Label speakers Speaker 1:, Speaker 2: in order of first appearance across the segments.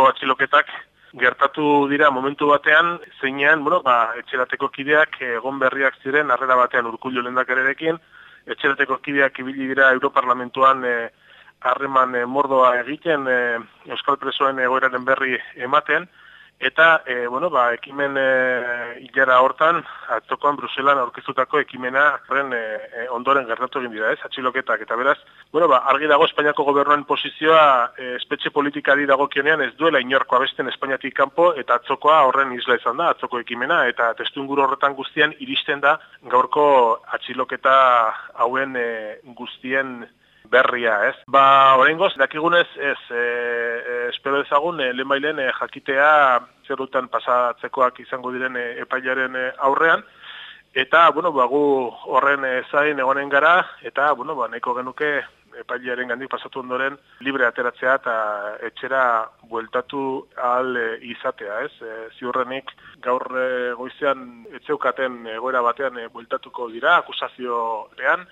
Speaker 1: urteko atxiloketak gertatu dira momentu batean, zeinean, bueno, ba, etxerateko kideak egon berriak ziren, arrera batean urkullu lendakarerekin, etxerateko kideak ibili dira Europarlamentuan e, harreman e, mordoa egiten e, Euskal Presoen egoeraren berri ematen, Eta, e, bueno, ba, ekimen e, hilera hortan, atzokoan Bruselan aurkezutako ekimena horren e, e, ondoren gertatu egin dira, ez, atxiloketak. Eta beraz, bueno, ba, argi dago Espainiako gobernuan posizioa e, espetxe politikari dago kionean ez duela inorko abesten Espainiatik kanpo eta atzokoa horren isla izan da, atzoko ekimena, eta testu inguru horretan guztian iristen da gaurko atxiloketa hauen e, guztien berria, ez? Ba, oraingoz dakigunez, ez, e, e, espero dezagun, e, lehen e, jakitea zerutan pasatzekoak izango diren e, epailaren e, aurrean, eta, bueno, ba, gu horren e, zain egonen gara, eta, bueno, ba, nahiko genuke epailaren gandik pasatu ondoren libre ateratzea eta etxera bueltatu ahal e, izatea, ez? E, ziurrenik gaur e, goizean etzeukaten egoera batean e, bueltatuko dira, akusaziorean,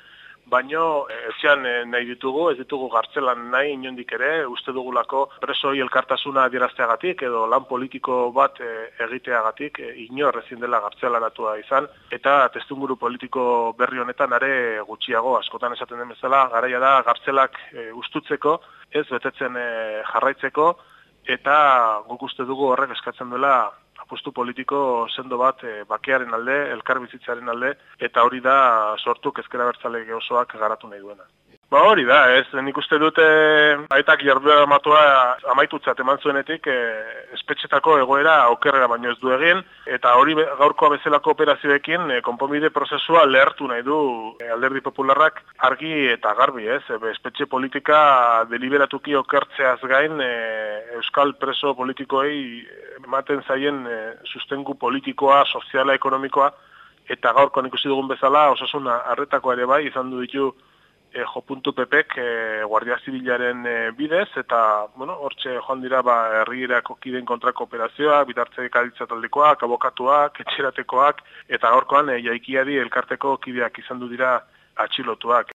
Speaker 1: baino etxean eh, nahi ditugu, ez ditugu gartzelan nahi inondik ere, uste dugulako presoi elkartasuna adierazteagatik edo lan politiko bat eh, egiteagatik inor ezin dela gartzelaratua izan. Eta testunguru politiko berri honetan are gutxiago askotan esaten den bezala garaia da gartzelak ustutzeko, ez betetzen jarraitzeko. Eta guk uste dugu horrek eskatzen dela apustu politiko sendo bat e, bakearen alde, elkarbizitzaren alde, eta hori da sortu kezkera bertzale osoak garatu nahi duena. Ba hori da, ez, nik uste dute aitak jarduera matua amaitutzat eman zuenetik e, espetxetako egoera okerrera baino ez du egin, eta hori gaurkoa bezalako operazioekin e, konponbide prozesua lehertu nahi du e, alderdi popularrak argi eta garbi, ez, e, espetxe politika deliberatuki okertzeaz gain e, euskal preso politikoei ematen zaien e, sustengu politikoa, soziala, ekonomikoa, eta gaurko ikusi dugun bezala, osasuna arretako ere bai, izan du ditu e, jo pepek e, Guardia Zibilaren e, bidez, eta, bueno, hortxe joan dira, ba, herrierako kiden kontrako operazioa, bitartze kalitza taldekoak, abokatuak, etxeratekoak, eta gaurkoan, e, jaikiari elkarteko kideak izan du dira atxilotuak.